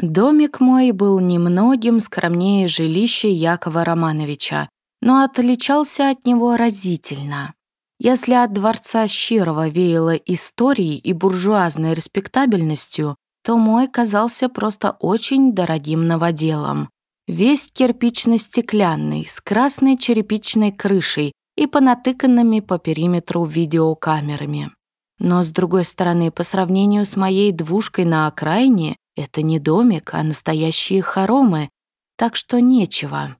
Домик мой был немногим скромнее жилища Якова Романовича, но отличался от него разительно. Если от дворца Щирова веяло историей и буржуазной респектабельностью, то мой казался просто очень дорогим новоделом. Весь кирпично-стеклянный, с красной черепичной крышей и понатыканными по периметру видеокамерами. Но, с другой стороны, по сравнению с моей двушкой на окраине, это не домик, а настоящие хоромы, так что нечего.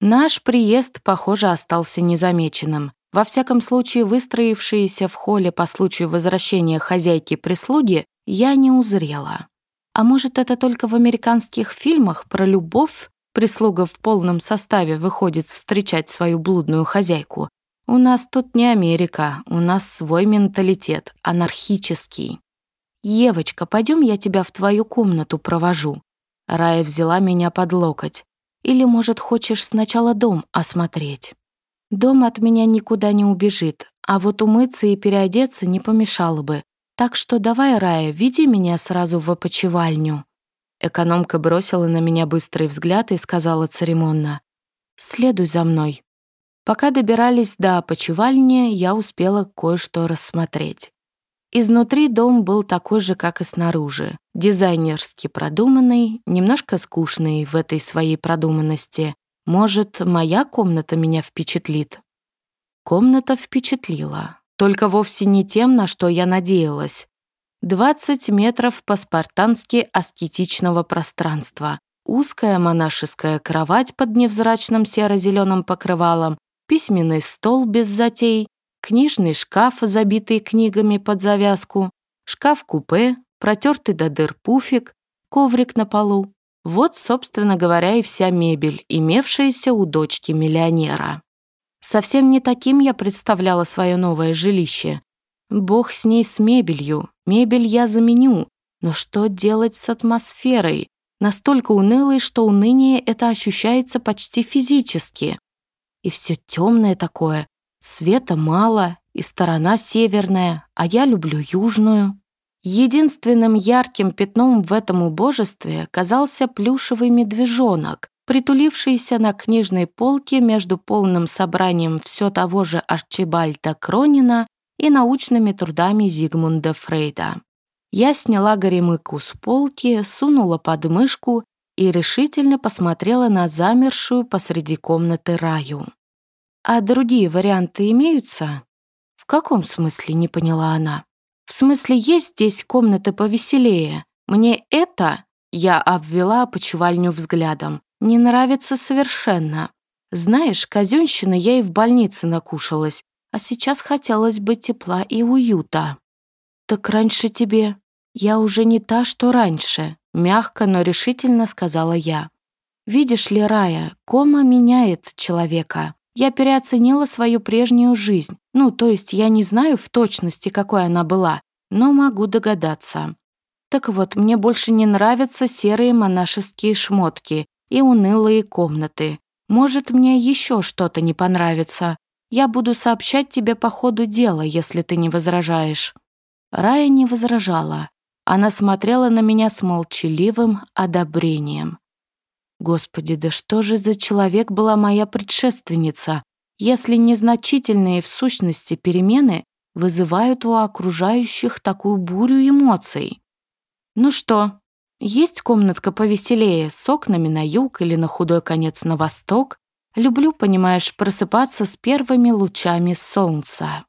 Наш приезд, похоже, остался незамеченным. Во всяком случае, выстроившиеся в холле по случаю возвращения хозяйки-прислуги я не узрела. А может, это только в американских фильмах про любовь прислуга в полном составе выходит встречать свою блудную хозяйку? У нас тут не Америка, у нас свой менталитет, анархический. «Евочка, пойдем я тебя в твою комнату провожу». Рая взяла меня под локоть. «Или, может, хочешь сначала дом осмотреть?» Дом от меня никуда не убежит, а вот умыться и переодеться не помешало бы. Так что давай, Рая, веди меня сразу в опочивальню». Экономка бросила на меня быстрый взгляд и сказала церемонно. «Следуй за мной». Пока добирались до опочивальни, я успела кое-что рассмотреть. Изнутри дом был такой же, как и снаружи. Дизайнерски продуманный, немножко скучный в этой своей продуманности, может, моя комната меня впечатлит? Комната впечатлила. Только вовсе не тем, на что я надеялась. 20 метров по-спартански аскетичного пространства. Узкая монашеская кровать под невзрачным серо-зеленым покрывалом, письменный стол без затей, книжный шкаф, забитый книгами под завязку, шкаф-купе, протертый до дыр пуфик, коврик на полу, вот, собственно говоря, и вся мебель, имевшаяся у дочки миллионера. Совсем не таким я представляла свое новое жилище. Бог с ней с мебелью, мебель я заменю, но что делать с атмосферой? Настолько унылой, что уныние это ощущается почти физически. И все темное такое, света мало, и сторона северная, а я люблю южную. Единственным ярким пятном в этом убожестве казался плюшевый медвежонок, притулившийся на книжной полке между полным собранием все того же Арчибальда Кронина и научными трудами Зигмунда Фрейда. Я сняла горемыку с полки, сунула под мышку и решительно посмотрела на замершую посреди комнаты раю. «А другие варианты имеются?» «В каком смысле?» — не поняла она. В смысле, есть здесь комната повеселее. Мне это, я обвела опочивальню взглядом, не нравится совершенно. Знаешь, казенщина я и в больнице накушалась, а сейчас хотелось бы тепла и уюта. Так раньше тебе... Я уже не та, что раньше, мягко, но решительно сказала я. Видишь ли, Рая, кома меняет человека. Я переоценила свою прежнюю жизнь. Ну, то есть я не знаю в точности, какой она была, но могу догадаться. Так вот, мне больше не нравятся серые монашеские шмотки и унылые комнаты. Может, мне еще что-то не понравится. Я буду сообщать тебе по ходу дела, если ты не возражаешь». Рая не возражала. Она смотрела на меня с молчаливым одобрением. Господи, да что же за человек была моя предшественница, если незначительные в сущности перемены вызывают у окружающих такую бурю эмоций? Ну что, есть комнатка повеселее, с окнами на юг или на худой конец на восток? Люблю, понимаешь, просыпаться с первыми лучами солнца.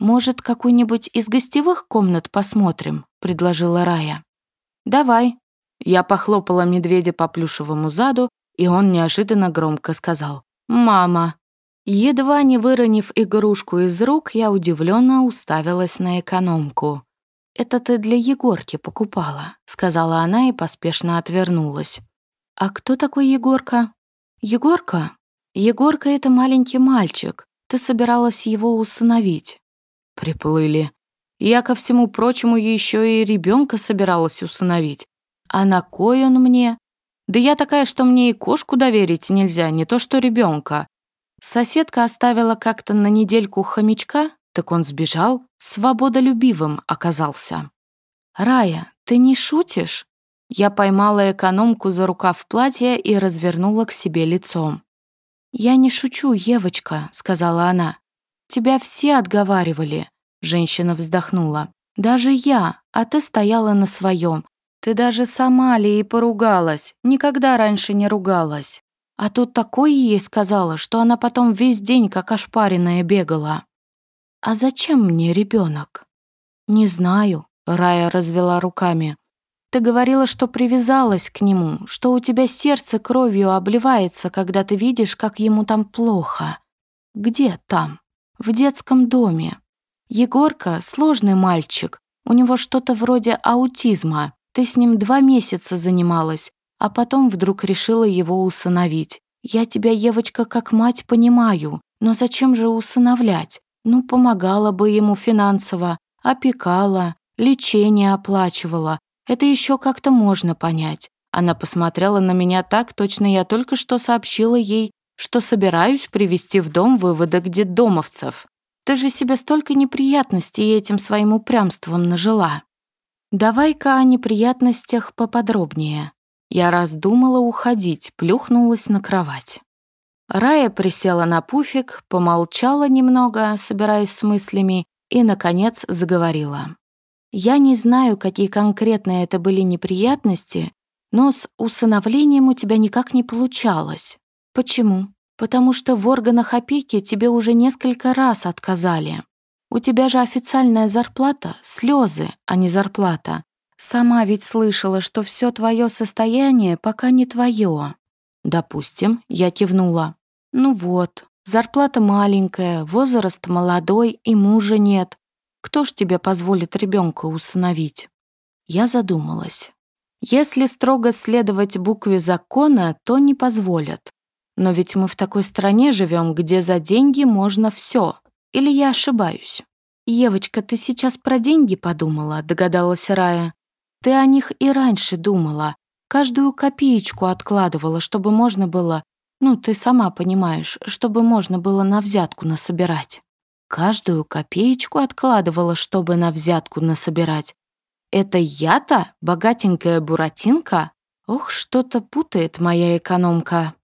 Может, какую-нибудь из гостевых комнат посмотрим?» — предложила Рая. «Давай», я похлопала медведя по плюшевому заду, и он неожиданно громко сказал «Мама». Едва не выронив игрушку из рук, я удивленно уставилась на экономку. «Это ты для Егорки покупала», — сказала она и поспешно отвернулась. «А кто такой Егорка?» «Егорка? Егорка — это маленький мальчик. Ты собиралась его усыновить». Приплыли. Я, ко всему прочему, еще и ребенка собиралась усыновить. А на кой он мне? Да я такая, что мне и кошку доверить нельзя, не то что ребенка. Соседка оставила как-то на недельку хомячка, так он сбежал, свободолюбивым оказался. «Рая, ты не шутишь?» Я поймала экономку за рукав платья и развернула к себе лицом. «Я не шучу, Евочка», — сказала она. «Тебя все отговаривали», — женщина вздохнула. «Даже я, а ты стояла на своем. Ты даже с Амалией поругалась, никогда раньше не ругалась. А тут такое ей сказала, что она потом весь день как ошпаренная бегала. А зачем мне ребенок? Не знаю, Рая развела руками. Ты говорила, что привязалась к нему, что у тебя сердце кровью обливается, когда ты видишь, как ему там плохо. Где там? В детском доме. Егорка — сложный мальчик, у него что-то вроде аутизма. Ты с ним два месяца занималась, а потом вдруг решила его усыновить. Я тебя, Евочка, как мать понимаю, но зачем же усыновлять? Ну, помогала бы ему финансово, опекала, лечение оплачивала. Это еще как-то можно понять. Она посмотрела на меня так, точно я только что сообщила ей, что собираюсь привести в дом выводок детдомовцев. Ты же себе столько неприятностей этим своим упрямством нажила. Давай-ка о неприятностях поподробнее. Я раздумала уходить, плюхнулась на кровать. Рая присела на пуфик, помолчала немного, собираясь с мыслями, и, наконец, заговорила. «Я не знаю, какие конкретно это были неприятности, но с усыновлением у тебя никак не получалось. Почему? Потому что в органах опеки тебе уже несколько раз отказали. У тебя же официальная зарплата — слезы, а не зарплата. Сама ведь слышала, что все твое состояние пока не твое. Допустим, я кивнула. Ну вот, зарплата маленькая, возраст молодой и мужа нет. Кто ж тебе позволит ребенка усыновить? Я задумалась. Если строго следовать букве закона, то не позволят. Но ведь мы в такой стране живем, где за деньги можно все. Или я ошибаюсь? «Евочка, ты сейчас про деньги подумала?» — догадалась Рая. «Ты о них и раньше думала. Каждую копеечку откладывала, чтобы можно было... Ну, ты сама понимаешь, чтобы можно было на взятку насобирать». Каждую копеечку откладывала, чтобы на взятку насобирать. Это я-то, богатенькая буратинка? Ох, что-то путает моя экономка.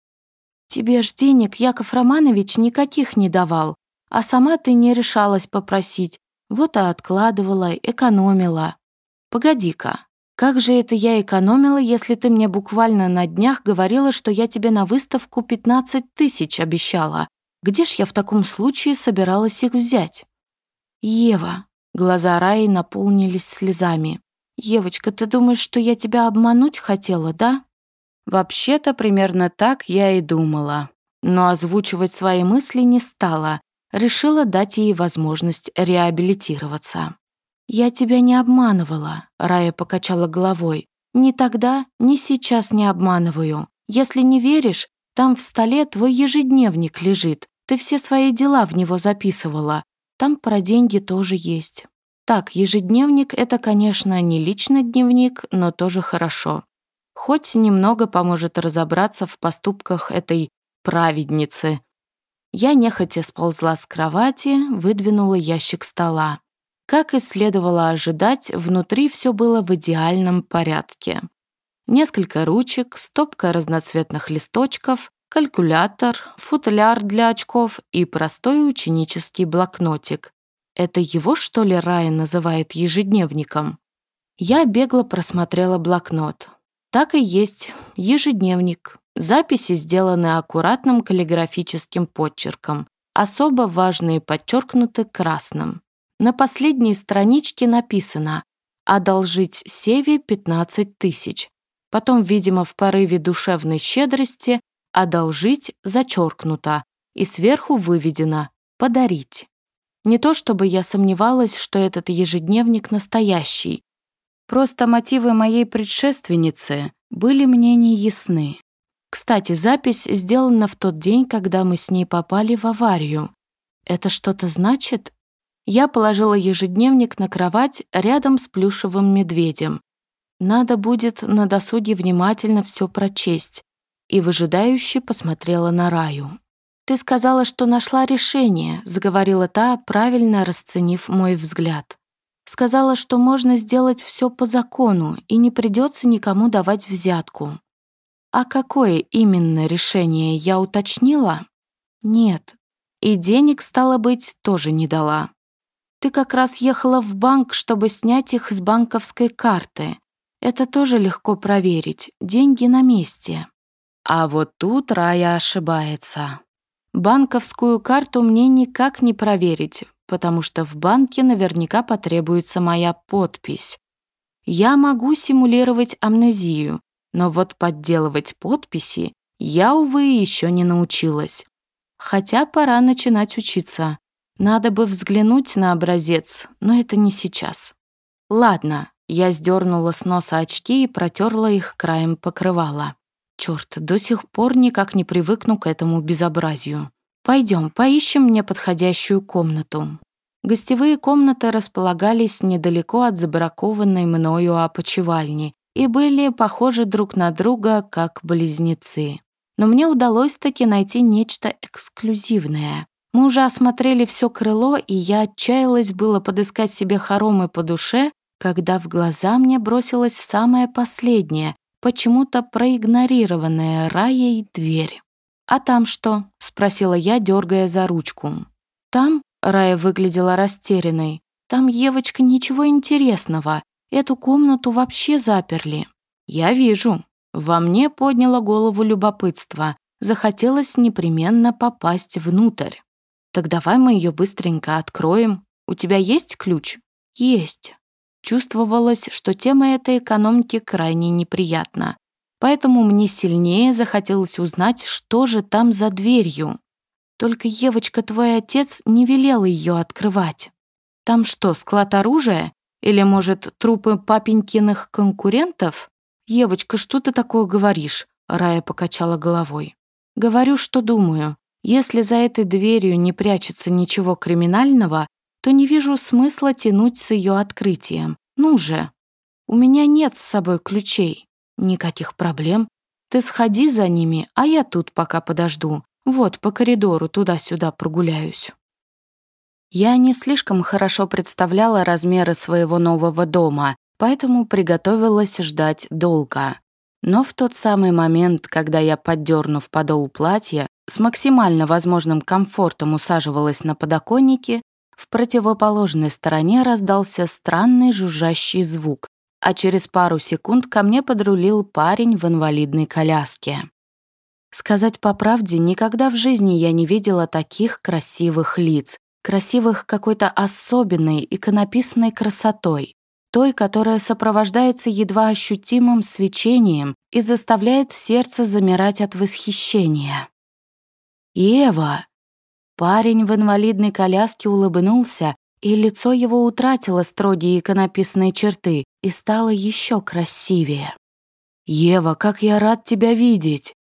Тебе ж денег Яков Романович никаких не давал, а сама ты не решалась попросить, вот и откладывала, экономила. Погоди-ка, как же это я экономила, если ты мне буквально на днях говорила, что я тебе на выставку 15 тысяч обещала? Где ж я в таком случае собиралась их взять? Ева. Глаза Раи наполнились слезами. «Евочка, ты думаешь, что я тебя обмануть хотела, да?» Вообще-то примерно так я и думала. Но озвучивать свои мысли не стала, решила дать ей возможность реабилитироваться. «Я тебя не обманывала», — Рая покачала головой. «Ни тогда, ни сейчас не обманываю. Если не веришь, там в столе твой ежедневник лежит. Ты все свои дела в него записывала. Там про деньги тоже есть». Так, ежедневник — это, конечно, не личный дневник, но тоже хорошо. Хоть немного поможет разобраться в поступках этой праведницы, я нехотя сползла с кровати, выдвинула ящик стола. Как и следовало ожидать, внутри все было в идеальном порядке. Несколько ручек, стопка разноцветных листочков, калькулятор, футляр для очков и простой ученический блокнотик. Это его, что ли, Рая называет ежедневником? Я бегло просмотрела блокнот. Так и есть, ежедневник. Записи сделаны аккуратным каллиграфическим подчерком. Особо важные подчеркнуты красным. На последней страничке написано «Одолжить Севе 15 тысяч». Потом, видимо, в порыве душевной щедрости «Одолжить» зачеркнуто и сверху выведено «Подарить». Не то чтобы я сомневалась, что этот ежедневник настоящий. Просто мотивы моей предшественницы были мне не ясны. Кстати, запись сделана в тот день, когда мы с ней попали в аварию. Это что-то значит? Я положила ежедневник на кровать рядом с плюшевым медведем. Надо будет на досуге внимательно все прочесть. И выжидающе посмотрела на Раю. «Ты сказала, что нашла решение», — заговорила та, правильно расценив мой взгляд. Сказала, что можно сделать все по закону и не придется никому давать взятку. А какое именно решение я уточнила? Нет. И денег, стало быть, тоже не дала. Ты как раз ехала в банк, чтобы снять их с банковской карты. Это тоже легко проверить. Деньги на месте. А вот тут Рая ошибается. Банковскую карту мне никак не проверить, потому что в банке наверняка потребуется моя подпись. Я могу симулировать амнезию, но вот подделывать подписи я, увы, еще не научилась. Хотя пора начинать учиться. Надо бы взглянуть на образец, но это не сейчас. Ладно, я сдернула с носа очки и протерла их краем покрывала. Черт, до сих пор никак не привыкну к этому безобразию. Пойдем, поищем мне подходящую комнату. Гостевые комнаты располагались недалеко от забракованной мною опочивальни и были похожи друг на друга как близнецы. Но мне удалось таки найти нечто эксклюзивное. Мы уже осмотрели все крыло, и я отчаялась было подыскать себе хоромы по душе, когда в глаза мне бросилась самая последняя, почему-то проигнорированная Раей дверь. «А там что?» — спросила я, дергая за ручку. «Там?» — Рая выглядела растерянной. «Там, Евочка, ничего интересного. Эту комнату вообще заперли». «Я вижу». Во мне подняло голову любопытство. Захотелось непременно попасть внутрь. «Так давай мы ее быстренько откроем. У тебя есть ключ?» «Есть». Чувствовалось, что тема этой экономки крайне неприятна. Поэтому мне сильнее захотелось узнать, что же там за дверью. Только, Евочка, твой отец не велел ее открывать. Там что, склад оружия? Или, может, трупы папенькиных конкурентов? Евочка, что ты такое говоришь? Рая покачала головой. Говорю, что думаю. Если за этой дверью не прячется ничего криминального, то не вижу смысла тянуть с ее открытием. Ну же. У меня нет с собой ключей. Никаких проблем. Ты сходи за ними, а я тут пока подожду. Вот, по коридору туда-сюда прогуляюсь. Я не слишком хорошо представляла размеры своего нового дома, поэтому приготовилась ждать долго. Но в тот самый момент, когда я, поддернув подол платья, с максимально возможным комфортом усаживалась на подоконнике, в противоположной стороне раздался странный жужжащий звук, а через пару секунд ко мне подрулил парень в инвалидной коляске. Сказать по правде, никогда в жизни я не видела таких красивых лиц, красивых какой-то особенной иконописной красотой, той, которая сопровождается едва ощутимым свечением и заставляет сердце замирать от восхищения. «Ева!» Парень в инвалидной коляске улыбнулся, и лицо его утратило строгие иконописные черты и стало еще красивее. «Ева, как я рад тебя видеть!»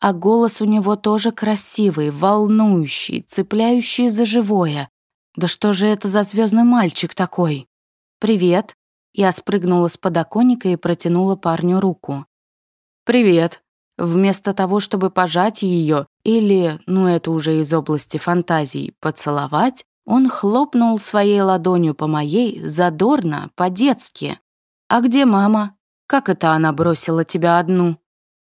А голос у него тоже красивый, волнующий, цепляющий за живое. Да что же это за звездный мальчик такой? «Привет!» Я спрыгнула с подоконника и протянула парню руку. «Привет!» Вместо того, чтобы пожать ее или, ну это уже из области фантазий, поцеловать, он хлопнул своей ладонью по моей, задорно, по-детски. «А где мама? Как это она бросила тебя одну?»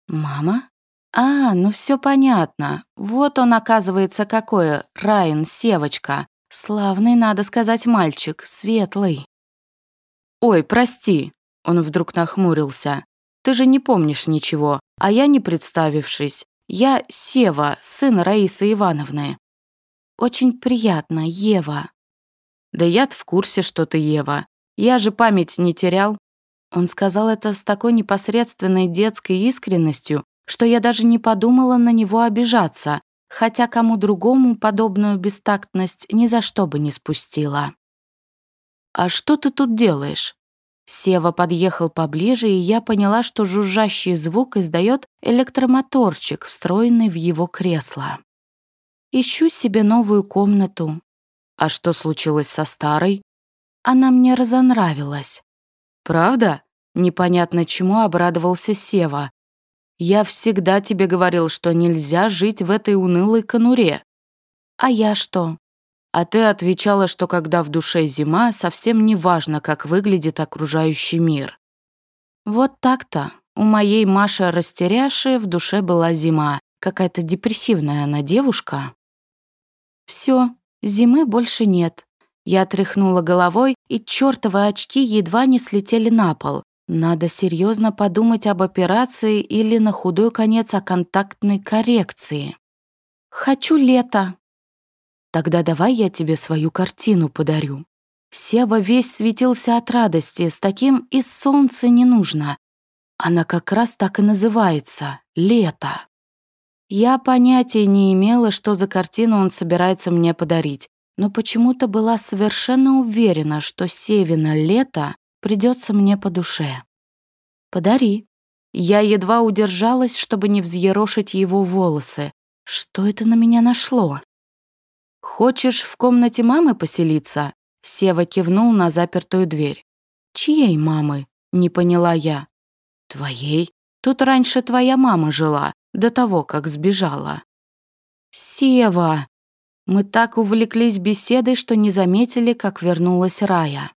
«Мама? А, ну все понятно. Вот он, оказывается, какой, Райан Севочка. Славный, надо сказать, мальчик, светлый». «Ой, прости», — он вдруг нахмурился. «Ты же не помнишь ничего, а я не представившись. Я Сева, сын Раисы Ивановны». «Очень приятно, Ева». «Да я в курсе, что ты Ева. Я же память не терял». Он сказал это с такой непосредственной детской искренностью, что я даже не подумала на него обижаться, хотя кому другому подобную бестактность ни за что бы не спустила. «А что ты тут делаешь?» Сева подъехал поближе, и я поняла, что жужжащий звук издает электромоторчик, встроенный в его кресло. Ищу себе новую комнату. А что случилось со старой? Она мне разонравилась. Правда? Непонятно чему обрадовался Сева. Я всегда тебе говорил, что нельзя жить в этой унылой конуре. А я что? А ты отвечала, что когда в душе зима, совсем не важно, как выглядит окружающий мир. Вот так-то. У моей Маши растеряши в душе была зима. Какая-то депрессивная она девушка. Все, зимы больше нет. Я тряхнула головой, и чертовы очки едва не слетели на пол. Надо серьезно подумать об операции или на худой конец о контактной коррекции. Хочу лето. Тогда давай я тебе свою картину подарю. Сева весь светился от радости, с таким и солнца не нужно. Она как раз так и называется — «Лето». Я понятия не имела, что за картину он собирается мне подарить, но почему-то была совершенно уверена, что Севина «Лето» придется мне по душе. «Подари». Я едва удержалась, чтобы не взъерошить его волосы. Что это на меня нашло? «Хочешь в комнате мамы поселиться?» Сева кивнул на запертую дверь. «Чьей мамы?» — не поняла я. «Твоей. Тут раньше твоя мама жила, до того, как сбежала». «Сева!» Мы так увлеклись беседой, что не заметили, как вернулась Рая.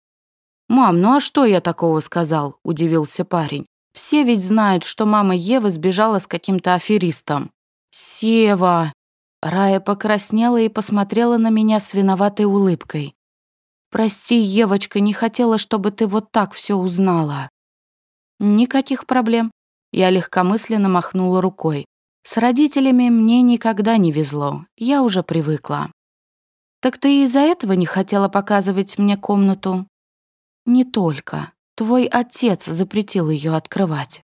«Мам, ну а что я такого сказал?» – удивился парень. «Все ведь знают, что мама Евы сбежала с каким-то аферистом». «Сева!» Рая покраснела и посмотрела на меня с виноватой улыбкой. «Прости, Евочка, не хотела, чтобы ты вот так все узнала». «Никаких проблем». Я легкомысленно махнула рукой. «С родителями мне никогда не везло, я уже привыкла». «Так ты из-за этого не хотела показывать мне комнату?» «Не только. Твой отец запретил ее открывать».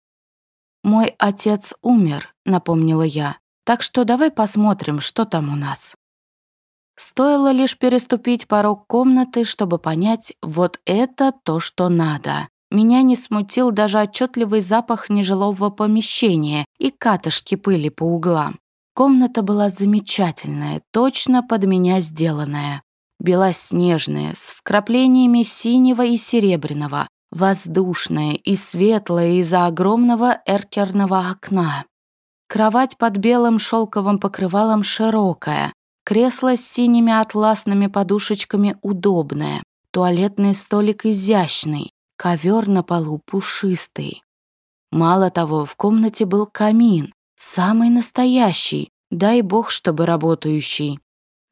«Мой отец умер», — напомнила я. «Так что давай посмотрим, что там у нас». Стоило лишь переступить порог комнаты, чтобы понять, вот это то, что надо. Меня не смутил даже отчетливый запах нежилого помещения и катышки пыли по углам. Комната была замечательная, точно под меня сделанная белоснежное, с вкраплениями синего и серебряного, воздушное и светлое из-за огромного эркерного окна. Кровать под белым шелковым покрывалом широкая, кресло с синими атласными подушечками удобное, туалетный столик изящный, ковер на полу пушистый. Мало того, в комнате был камин, самый настоящий, дай бог, чтобы работающий.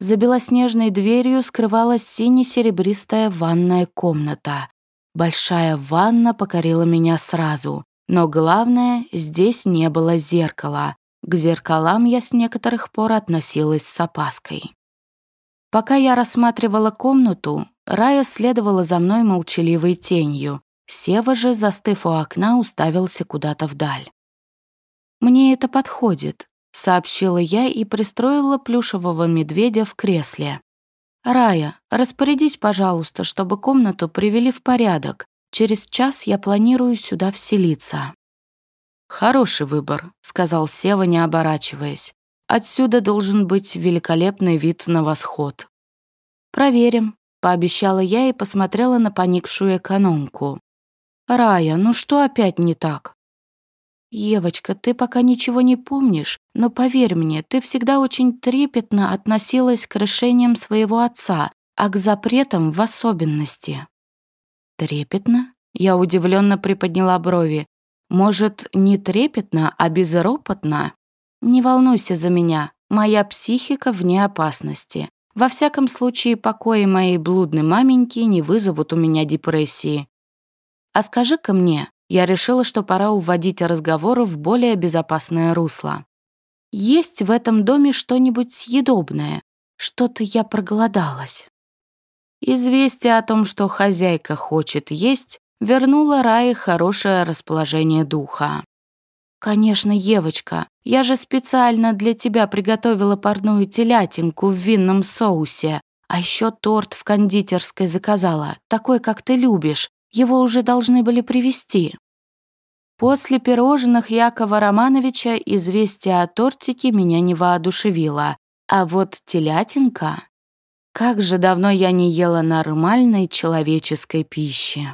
За белоснежной дверью скрывалась сине-серебристая ванная комната. Большая ванна покорила меня сразу. Но главное, здесь не было зеркала. К зеркалам я с некоторых пор относилась с опаской. Пока я рассматривала комнату, Рая следовала за мной молчаливой тенью. Сева же, застыв у окна, уставился куда-то вдаль. «Мне это подходит», — сообщила я и пристроила плюшевого медведя в кресле. «Рая, распорядись, пожалуйста, чтобы комнату привели в порядок. Через час я планирую сюда вселиться». «Хороший выбор», — сказал Сева, не оборачиваясь. «Отсюда должен быть великолепный вид на восход». «Проверим», — пообещала я и посмотрела на поникшую экономку. «Рая, ну что опять не так?» «Евочка, ты пока ничего не помнишь, но поверь мне, ты всегда очень трепетно относилась к решениям своего отца, а к запретам в особенности». «Трепетно?» Я удивленно приподняла брови. «Может, не трепетно, а безропотно?» «Не волнуйся за меня, моя психика вне опасности. Во всяком случае, покои моей блудной маменьки не вызовут у меня депрессии. А скажи-ка мне, я решила, что пора уводить разговоры в более безопасное русло. Есть в этом доме что-нибудь съедобное? Что-то я проголодалась. Известие о том, что хозяйка хочет есть, вернуло Рае хорошее расположение духа. «Конечно, Евочка, я же специально для тебя приготовила парную телятинку в винном соусе, а еще торт в кондитерской заказала, такой, как ты любишь, его уже должны были привезти. После пирожных Якова Романовича известие о тортике меня не воодушевило. А вот телятинка... Как же давно я не ела нормальной человеческой пищи.